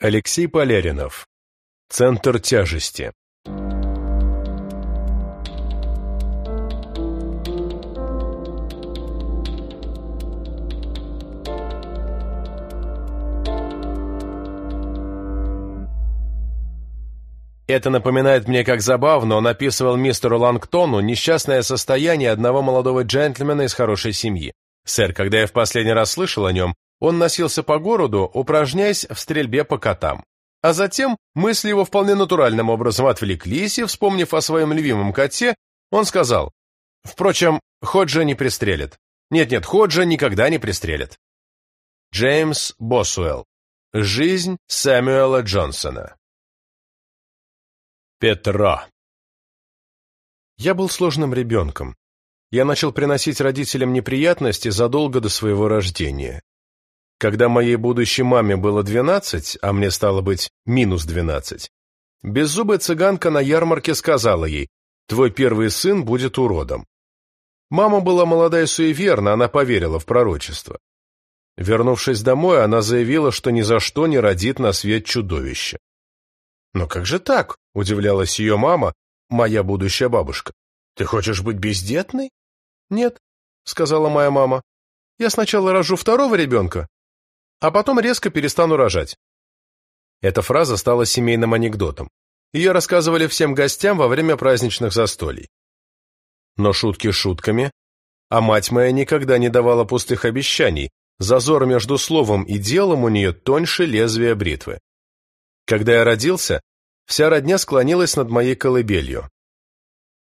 Алексей Поляринов. Центр тяжести. Это напоминает мне, как забавно он описывал мистеру Лангтону несчастное состояние одного молодого джентльмена из хорошей семьи. Сэр, когда я в последний раз слышал о нем, он носился по городу, упражняясь в стрельбе по котам. А затем мысли его вполне натуральным образом отвлеклись, и, вспомнив о своем любимом коте, он сказал, «Впрочем, Ходжа не пристрелит. Нет-нет, Ходжа никогда не пристрелит». Джеймс Босуэлл. Жизнь Сэмюэла Джонсона. Петро. Я был сложным ребенком. Я начал приносить родителям неприятности задолго до своего рождения. Когда моей будущей маме было двенадцать, а мне стало быть минус двенадцать, беззубая цыганка на ярмарке сказала ей, «Твой первый сын будет уродом». Мама была молодая и суеверна, она поверила в пророчество. Вернувшись домой, она заявила, что ни за что не родит на свет чудовище. «Но как же так?» – удивлялась ее мама, моя будущая бабушка. «Ты хочешь быть бездетной?» «Нет», – сказала моя мама. «Я сначала рожу второго ребенка, а потом резко перестану рожать. Эта фраза стала семейным анекдотом. Ее рассказывали всем гостям во время праздничных застолий. Но шутки шутками, а мать моя никогда не давала пустых обещаний, зазор между словом и делом у нее тоньше лезвия бритвы. Когда я родился, вся родня склонилась над моей колыбелью.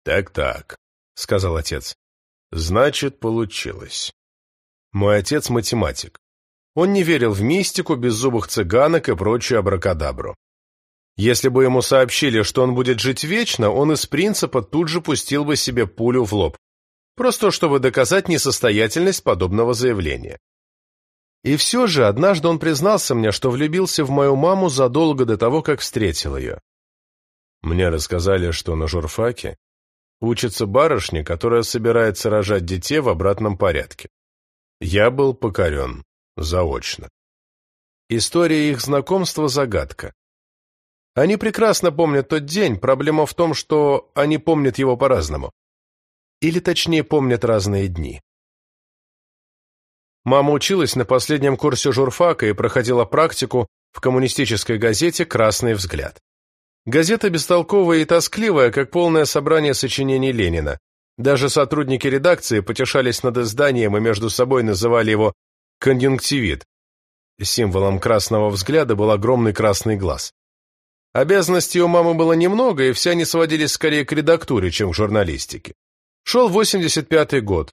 «Так-так», — сказал отец, — «значит, получилось». Мой отец математик. Он не верил в мистику, беззубых цыганок и прочую абракадабру. Если бы ему сообщили, что он будет жить вечно, он из принципа тут же пустил бы себе пулю в лоб, просто чтобы доказать несостоятельность подобного заявления. И все же однажды он признался мне, что влюбился в мою маму задолго до того, как встретил ее. Мне рассказали, что на журфаке учится барышня, которая собирается рожать детей в обратном порядке. Я был покорен заочно. История их знакомства – загадка. Они прекрасно помнят тот день, проблема в том, что они помнят его по-разному. Или точнее помнят разные дни. Мама училась на последнем курсе журфака и проходила практику в коммунистической газете «Красный взгляд». Газета бестолковая и тоскливая, как полное собрание сочинений Ленина. Даже сотрудники редакции потешались над изданием и между собой называли его конъюнктивит. Символом красного взгляда был огромный красный глаз. Обязанностей у мамы было немного, и все они сводились скорее к редактуре, чем к журналистике. Шел 85-й год,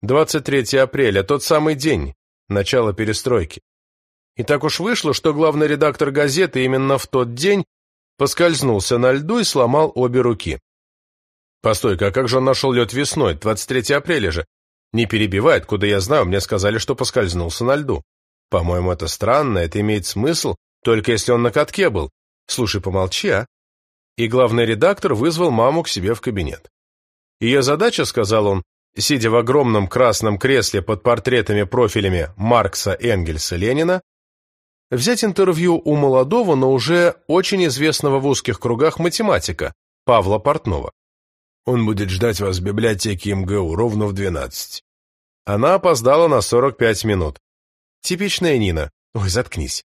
23 апреля, тот самый день, начало перестройки. И так уж вышло, что главный редактор газеты именно в тот день поскользнулся на льду и сломал обе руки. Постой-ка, а как же он нашел лед весной, 23 апреля же? Не перебивай, откуда я знаю, мне сказали, что поскользнулся на льду. По-моему, это странно, это имеет смысл, только если он на катке был. Слушай, помолчи, а? И главный редактор вызвал маму к себе в кабинет. Ее задача, сказал он, сидя в огромном красном кресле под портретами-профилями Маркса, Энгельса, Ленина, взять интервью у молодого, но уже очень известного в узких кругах математика, Павла Портнова. Он будет ждать вас в библиотеке МГУ ровно в двенадцать. Она опоздала на сорок пять минут. Типичная Нина. Ой, заткнись.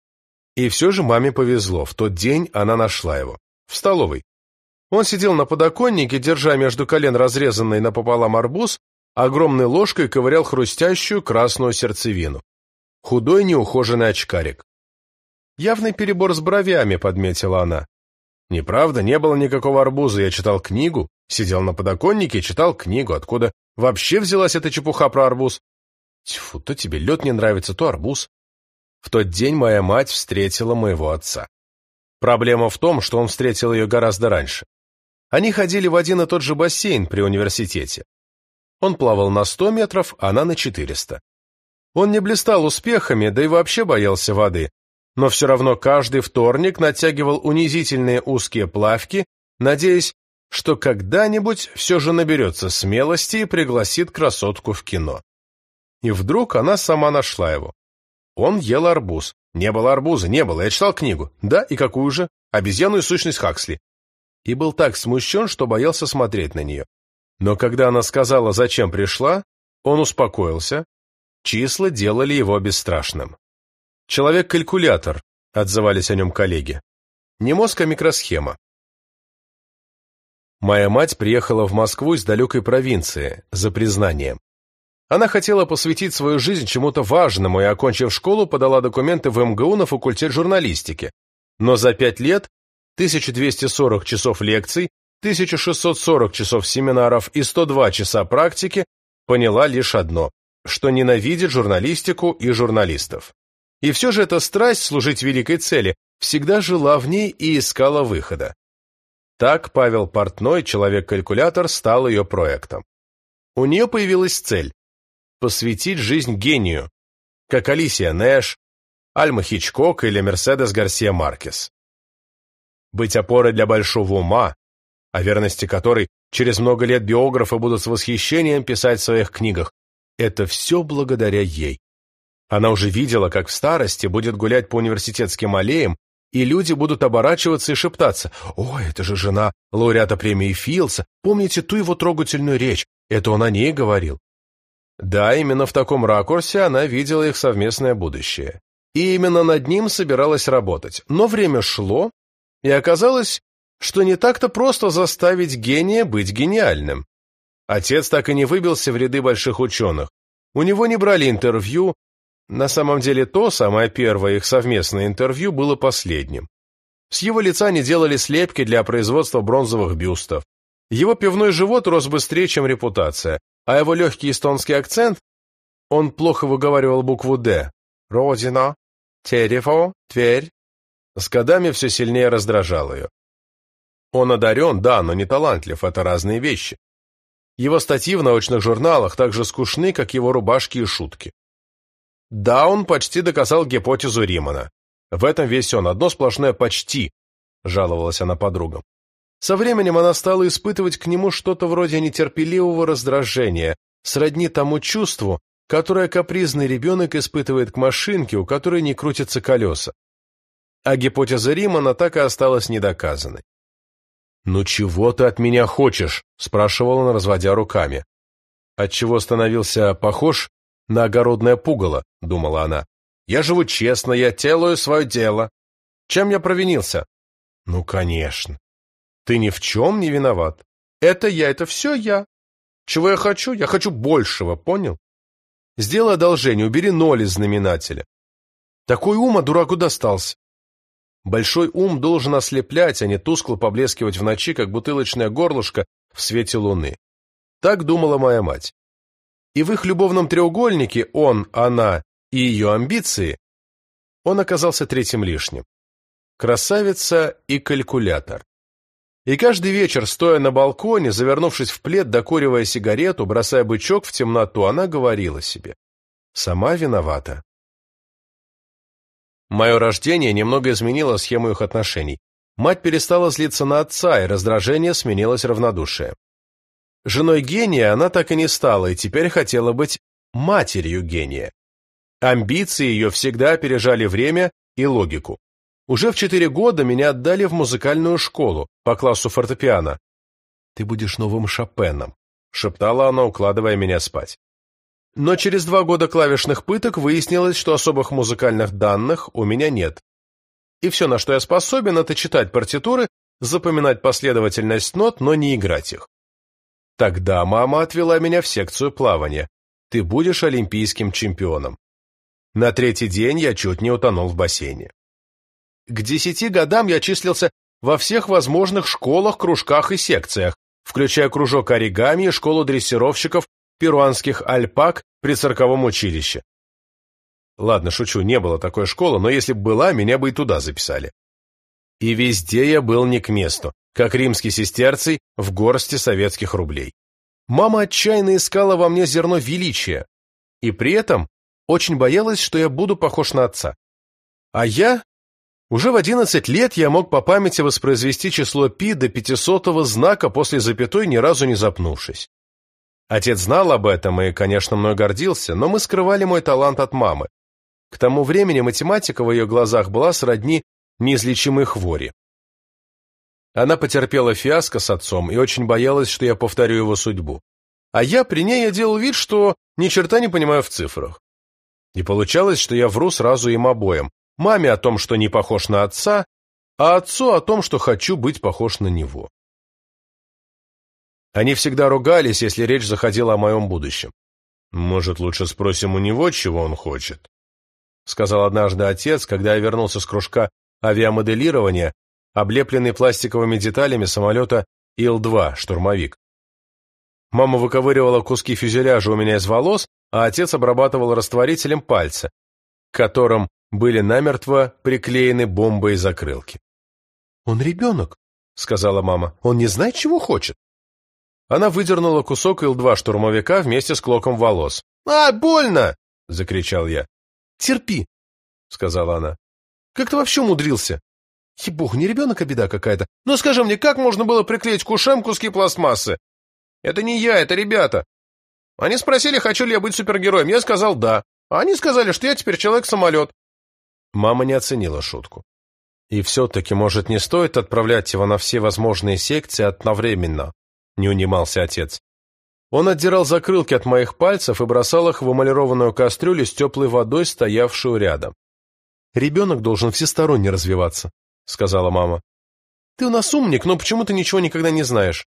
И все же маме повезло. В тот день она нашла его. В столовой. Он сидел на подоконнике, держа между колен разрезанный напополам арбуз, огромной ложкой ковырял хрустящую красную сердцевину. Худой неухоженный очкарик. Явный перебор с бровями, подметила она. Неправда, не было никакого арбуза, я читал книгу, сидел на подоконнике и читал книгу, откуда вообще взялась эта чепуха про арбуз. Тьфу, то тебе лед не нравится, то арбуз. В тот день моя мать встретила моего отца. Проблема в том, что он встретил ее гораздо раньше. Они ходили в один и тот же бассейн при университете. Он плавал на 100 метров, она на 400. Он не блистал успехами, да и вообще боялся воды, но все равно каждый вторник натягивал унизительные узкие плавки, надеясь, что когда-нибудь все же наберется смелости и пригласит красотку в кино. И вдруг она сама нашла его. Он ел арбуз, Не было арбуза, не было. Я читал книгу. Да, и какую же? Обезьяну и сущность Хаксли. И был так смущен, что боялся смотреть на нее. Но когда она сказала, зачем пришла, он успокоился. Числа делали его бесстрашным. «Человек-калькулятор», — отзывались о нем коллеги. Не мозг, а микросхема. Моя мать приехала в Москву из далекой провинции, за признанием. Она хотела посвятить свою жизнь чему-то важному и, окончив школу, подала документы в МГУ на факультет журналистики. Но за пять лет 1240 часов лекций, 1640 часов семинаров и 102 часа практики поняла лишь одно, что ненавидит журналистику и журналистов. И все же эта страсть служить великой цели всегда жила в ней и искала выхода. Так Павел Портной, человек-калькулятор, стал ее проектом. У нее появилась цель – посвятить жизнь гению, как Алисия Нэш, Альма Хичкок или Мерседес Гарсия Маркес. Быть опорой для большого ума, о верности которой через много лет биографы будут с восхищением писать в своих книгах, это все благодаря ей. Она уже видела, как в старости будет гулять по университетским аллеям и люди будут оборачиваться и шептаться «О, это же жена лауреата премии Филса, помните ту его трогательную речь, это он о ней говорил». Да, именно в таком ракурсе она видела их совместное будущее. И именно над ним собиралась работать. Но время шло, и оказалось, что не так-то просто заставить гения быть гениальным. Отец так и не выбился в ряды больших ученых. У него не брали интервью, на самом деле то, самое первое их совместное интервью, было последним. С его лица не делали слепки для производства бронзовых бюстов. Его пивной живот рос быстрее, чем репутация, а его легкий эстонский акцент, он плохо выговаривал букву «Д», «Родина», «Терево», «Тверь», с годами все сильнее раздражал ее. Он одарен, да, но не талантлив, это разные вещи. Его статьи в научных журналах так же скучны, как его рубашки и шутки. Да, он почти доказал гипотезу Римана. В этом весь он, одно сплошное «почти», — жаловалась она подругам. Со временем она стала испытывать к нему что-то вроде нетерпеливого раздражения, сродни тому чувству, которое капризный ребенок испытывает к машинке, у которой не крутятся колеса. А гипотеза Римана так и осталась недоказанной. «Ну чего ты от меня хочешь?» — спрашивал он, разводя руками. Отчего становился похож на огородное пугало, думала она. Я живу честно, я делаю свое дело. Чем я провинился? Ну, конечно. Ты ни в чем не виноват. Это я, это все я. Чего я хочу? Я хочу большего, понял? Сделай одолжение, убери ноль из знаменателя. Такой ум, а дураку достался. Большой ум должен ослеплять, а не тускло поблескивать в ночи, как бутылочное горлышко в свете луны. Так думала моя мать и в их любовном треугольнике он, она и ее амбиции, он оказался третьим лишним. Красавица и калькулятор. И каждый вечер, стоя на балконе, завернувшись в плед, докуривая сигарету, бросая бычок в темноту, она говорила себе «Сама виновата». Мое рождение немного изменило схему их отношений. Мать перестала злиться на отца, и раздражение сменилось равнодушием. Женой гения она так и не стала, и теперь хотела быть матерью гения. Амбиции ее всегда опережали время и логику. Уже в четыре года меня отдали в музыкальную школу по классу фортепиано. «Ты будешь новым Шопеном», — шептала она, укладывая меня спать. Но через два года клавишных пыток выяснилось, что особых музыкальных данных у меня нет. И все, на что я способен, это читать партитуры, запоминать последовательность нот, но не играть их. Тогда мама отвела меня в секцию плавания. Ты будешь олимпийским чемпионом. На третий день я чуть не утонул в бассейне. К десяти годам я числился во всех возможных школах, кружках и секциях, включая кружок оригами и школу дрессировщиков перуанских альпак при цирковом училище. Ладно, шучу, не было такой школы, но если бы была, меня бы и туда записали. И везде я был не к месту как римский сестерций в горсти советских рублей. Мама отчаянно искала во мне зерно величия, и при этом очень боялась, что я буду похож на отца. А я... Уже в 11 лет я мог по памяти воспроизвести число пи до пятисотого знака после запятой, ни разу не запнувшись. Отец знал об этом и, конечно, мной гордился, но мы скрывали мой талант от мамы. К тому времени математика в ее глазах была сродни неизлечимой хвори. Она потерпела фиаско с отцом и очень боялась, что я повторю его судьбу. А я при ней я делал вид, что ни черта не понимаю в цифрах. И получалось, что я вру сразу им обоим. Маме о том, что не похож на отца, а отцу о том, что хочу быть похож на него. Они всегда ругались, если речь заходила о моем будущем. «Может, лучше спросим у него, чего он хочет?» — сказал однажды отец, когда я вернулся с кружка авиамоделирования, облепленный пластиковыми деталями самолета Ил-2 «Штурмовик». Мама выковыривала куски фюзеляжа у меня из волос, а отец обрабатывал растворителем пальцы, к которым были намертво приклеены бомбы и закрылки. «Он ребенок», — сказала мама. «Он не знает, чего хочет». Она выдернула кусок Ил-2 штурмовика вместе с клоком волос. «А, больно!» — закричал я. «Терпи», — сказала она. «Как ты вообще умудрился?» «Ебог, не ребенок, а беда какая-то. Ну скажи мне, как можно было приклеить к ушам куски пластмассы?» «Это не я, это ребята. Они спросили, хочу ли я быть супергероем. Я сказал «да». А они сказали, что я теперь человек-самолет. Мама не оценила шутку. И все-таки, может, не стоит отправлять его на все возможные секции одновременно, не унимался отец. Он отдирал закрылки от моих пальцев и бросал их в эмалированную кастрюлю с теплой водой, стоявшую рядом. «Ребенок должен всесторонне развиваться», — сказала мама. «Ты у нас умник, но почему ты ничего никогда не знаешь?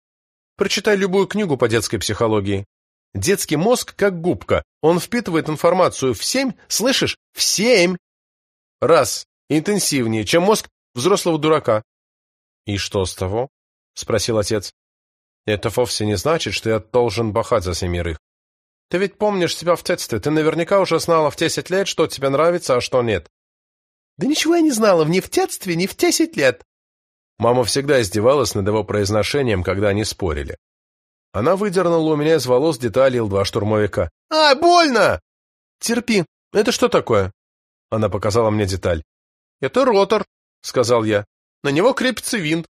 Прочитай любую книгу по детской психологии. Детский мозг как губка, он впитывает информацию в семь, слышишь, в семь раз интенсивнее, чем мозг взрослого дурака. «И что с того?» — спросил отец. «Это вовсе не значит, что я должен бахать за семерых. Ты ведь помнишь себя в детстве, ты наверняка уже знала в десять лет, что тебе нравится, а что нет». «Да ничего я не знала в детстве, ни в десять лет». Мама всегда издевалась над его произношением, когда они спорили. Она выдернула у меня из волос детали Ил-2 штурмовика. «А, больно!» «Терпи. Это что такое?» Она показала мне деталь. «Это ротор», — сказал я. «На него крепится винт».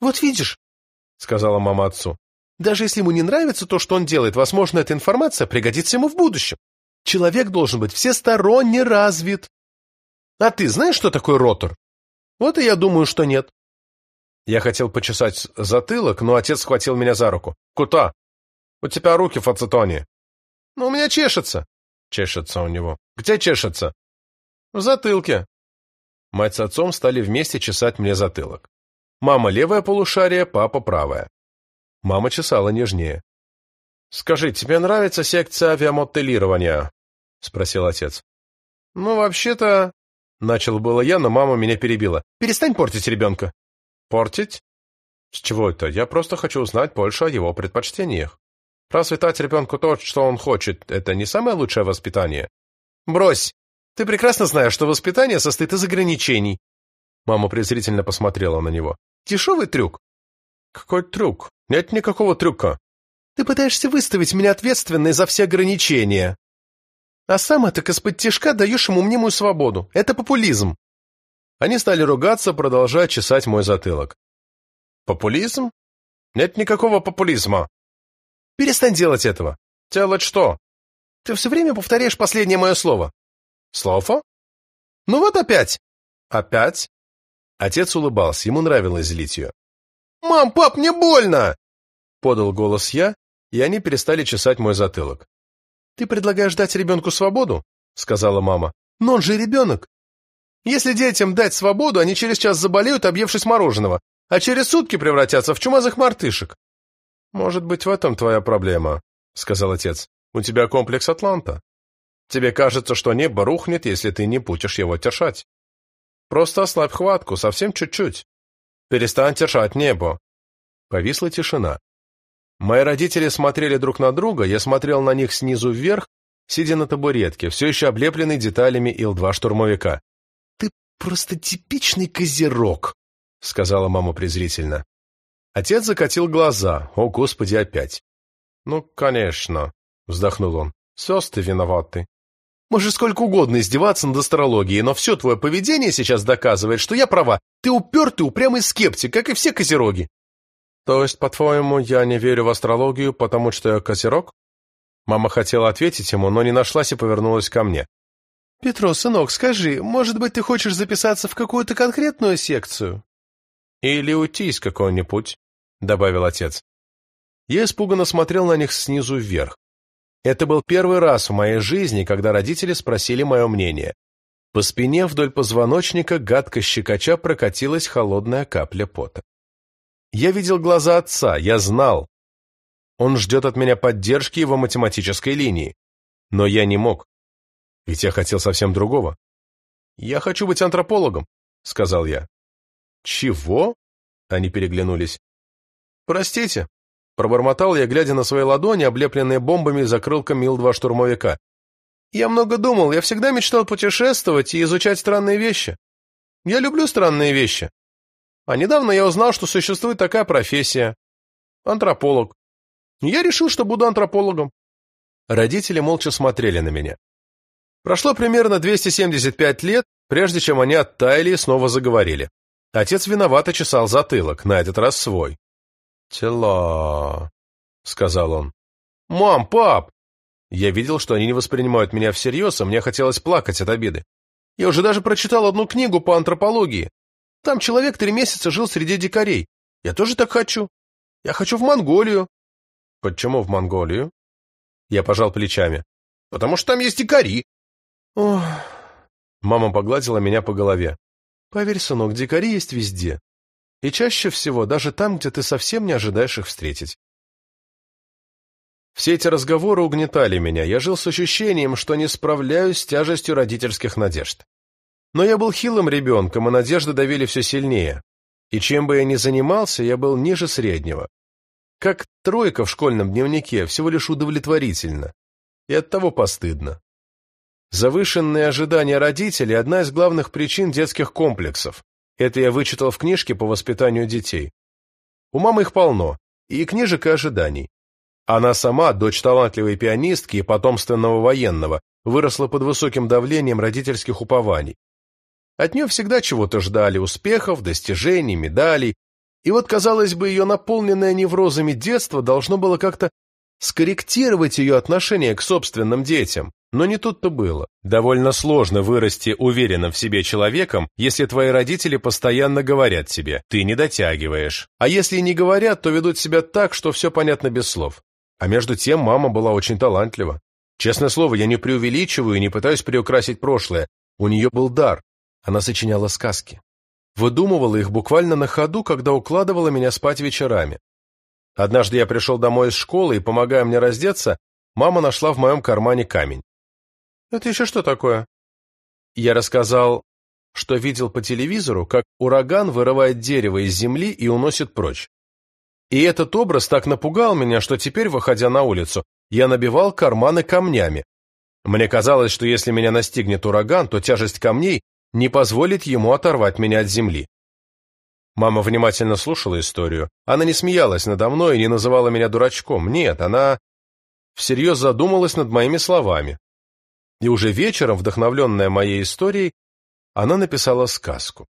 «Вот видишь», — сказала мама отцу. «Даже если ему не нравится то, что он делает, возможно, эта информация пригодится ему в будущем. Человек должен быть всесторонне развит». «А ты знаешь, что такое ротор?» «Вот и я думаю, что нет». Я хотел почесать затылок, но отец схватил меня за руку. «Куда? У тебя руки в ацетоне». «Ну, у меня чешется». «Чешется у него». «Где чешется?» В затылке. Мать с отцом стали вместе чесать мне затылок. Мама левое полушарие, папа правое. Мама чесала нежнее. «Скажи, тебе нравится секция авиамоделирования?» — спросил отец. «Ну, вообще-то...» — начал было я, но мама меня перебила. «Перестань портить ребенка». «Портить? С чего это? Я просто хочу узнать больше о его предпочтениях. Разве дать ребенку то, что он хочет, это не самое лучшее воспитание?» «Брось!» Ты прекрасно знаешь, что воспитание состоит из ограничений. Мама презрительно посмотрела на него. Дешевый трюк. Какой трюк? Нет никакого трюка. Ты пытаешься выставить меня ответственной за все ограничения. А сам так из-под тяжка даешь ему мнимую свободу. Это популизм. Они стали ругаться, продолжая чесать мой затылок. Популизм? Нет никакого популизма. Перестань делать этого. Делать что? Ты все время повторяешь последнее мое слово. Слово? Ну вот опять. Опять? Отец улыбался, ему нравилось злить ее. «Мам, пап, мне больно!» Подал голос я, и они перестали чесать мой затылок. «Ты предлагаешь дать ребенку свободу?» Сказала мама. «Но он же ребенок. Если детям дать свободу, они через час заболеют, объевшись мороженого, а через сутки превратятся в чумазых мартышек». «Может быть, в этом твоя проблема», — сказал отец. «У тебя комплекс Атланта». Тебе кажется, что небо рухнет, если ты не будешь его тершать. Просто ослабь хватку, совсем чуть-чуть. Перестань тершать небо. Повисла тишина. Мои родители смотрели друг на друга, я смотрел на них снизу вверх, сидя на табуретке, все еще облепленный деталями Ил-2 штурмовика. «Ты просто типичный козерог», — сказала мама презрительно. Отец закатил глаза. «О, Господи, опять!» «Ну, конечно», — вздохнул он. «Сестры виноваты. Можешь сколько угодно издеваться над астрологией, но все твое поведение сейчас доказывает, что я права. Ты упертый, упрямый скептик, как и все козероги. То есть, по-твоему, я не верю в астрологию, потому что я козерог? Мама хотела ответить ему, но не нашлась и повернулась ко мне. «Петро, сынок, скажи, может быть, ты хочешь записаться в какую-то конкретную секцию?» «Или уйти из какого-нибудь», — добавил отец. Я испуганно смотрел на них снизу вверх. Это был первый раз в моей жизни, когда родители спросили мое мнение. По спине вдоль позвоночника гадко щекоча прокатилась холодная капля пота. Я видел глаза отца, я знал. Он ждет от меня поддержки его математической линии. Но я не мог. Ведь я хотел совсем другого. «Я хочу быть антропологом», — сказал я. «Чего?» — они переглянулись. «Простите», — пробормотал я, глядя на свои ладони, облепленные бомбами закрылком Ил-2 штурмовика. «Я много думал, я всегда мечтал путешествовать и изучать странные вещи. Я люблю странные вещи. А недавно я узнал, что существует такая профессия — антрополог. Я решил, что буду антропологом». Родители молча смотрели на меня. Прошло примерно 275 лет, прежде чем они оттаяли и снова заговорили. Отец виновато чесал затылок, на этот раз свой. «Тела», — сказал он. «Мам, пап!» Я видел, что они не воспринимают меня всерьез, а мне хотелось плакать от обиды. Я уже даже прочитал одну книгу по антропологии. Там человек три месяца жил среди дикарей. Я тоже так хочу. Я хочу в Монголию. Почему в Монголию? Я пожал плечами. Потому что там есть дикари. Ох. Мама погладила меня по голове. Поверь, сынок, дикари есть везде. И чаще всего даже там, где ты совсем не ожидаешь их встретить. Все эти разговоры угнетали меня, я жил с ощущением, что не справляюсь с тяжестью родительских надежд. Но я был хилым ребенком, и надежды давили все сильнее. И чем бы я ни занимался, я был ниже среднего. Как тройка в школьном дневнике, всего лишь удовлетворительно. И оттого постыдно. Завышенные ожидания родителей – одна из главных причин детских комплексов. Это я вычитал в книжке по воспитанию детей. У мамы их полно, и книжек, и ожиданий. Она сама, дочь талантливой пианистки и потомственного военного, выросла под высоким давлением родительских упований. От нее всегда чего-то ждали, успехов, достижений, медалей. И вот, казалось бы, ее наполненное неврозами детство должно было как-то скорректировать ее отношение к собственным детям, но не тут-то было. Довольно сложно вырасти уверенным в себе человеком, если твои родители постоянно говорят тебе «ты не дотягиваешь». А если и не говорят, то ведут себя так, что все понятно без слов. А между тем мама была очень талантлива. Честное слово, я не преувеличиваю и не пытаюсь приукрасить прошлое. У нее был дар. Она сочиняла сказки. Выдумывала их буквально на ходу, когда укладывала меня спать вечерами. Однажды я пришел домой из школы и, помогая мне раздеться, мама нашла в моем кармане камень. «Это еще что такое?» Я рассказал, что видел по телевизору, как ураган вырывает дерево из земли и уносит прочь. И этот образ так напугал меня, что теперь, выходя на улицу, я набивал карманы камнями. Мне казалось, что если меня настигнет ураган, то тяжесть камней не позволит ему оторвать меня от земли. Мама внимательно слушала историю. Она не смеялась надо мной и не называла меня дурачком. Нет, она всерьез задумалась над моими словами и уже вечером, вдохновленная моей историей, она написала сказку.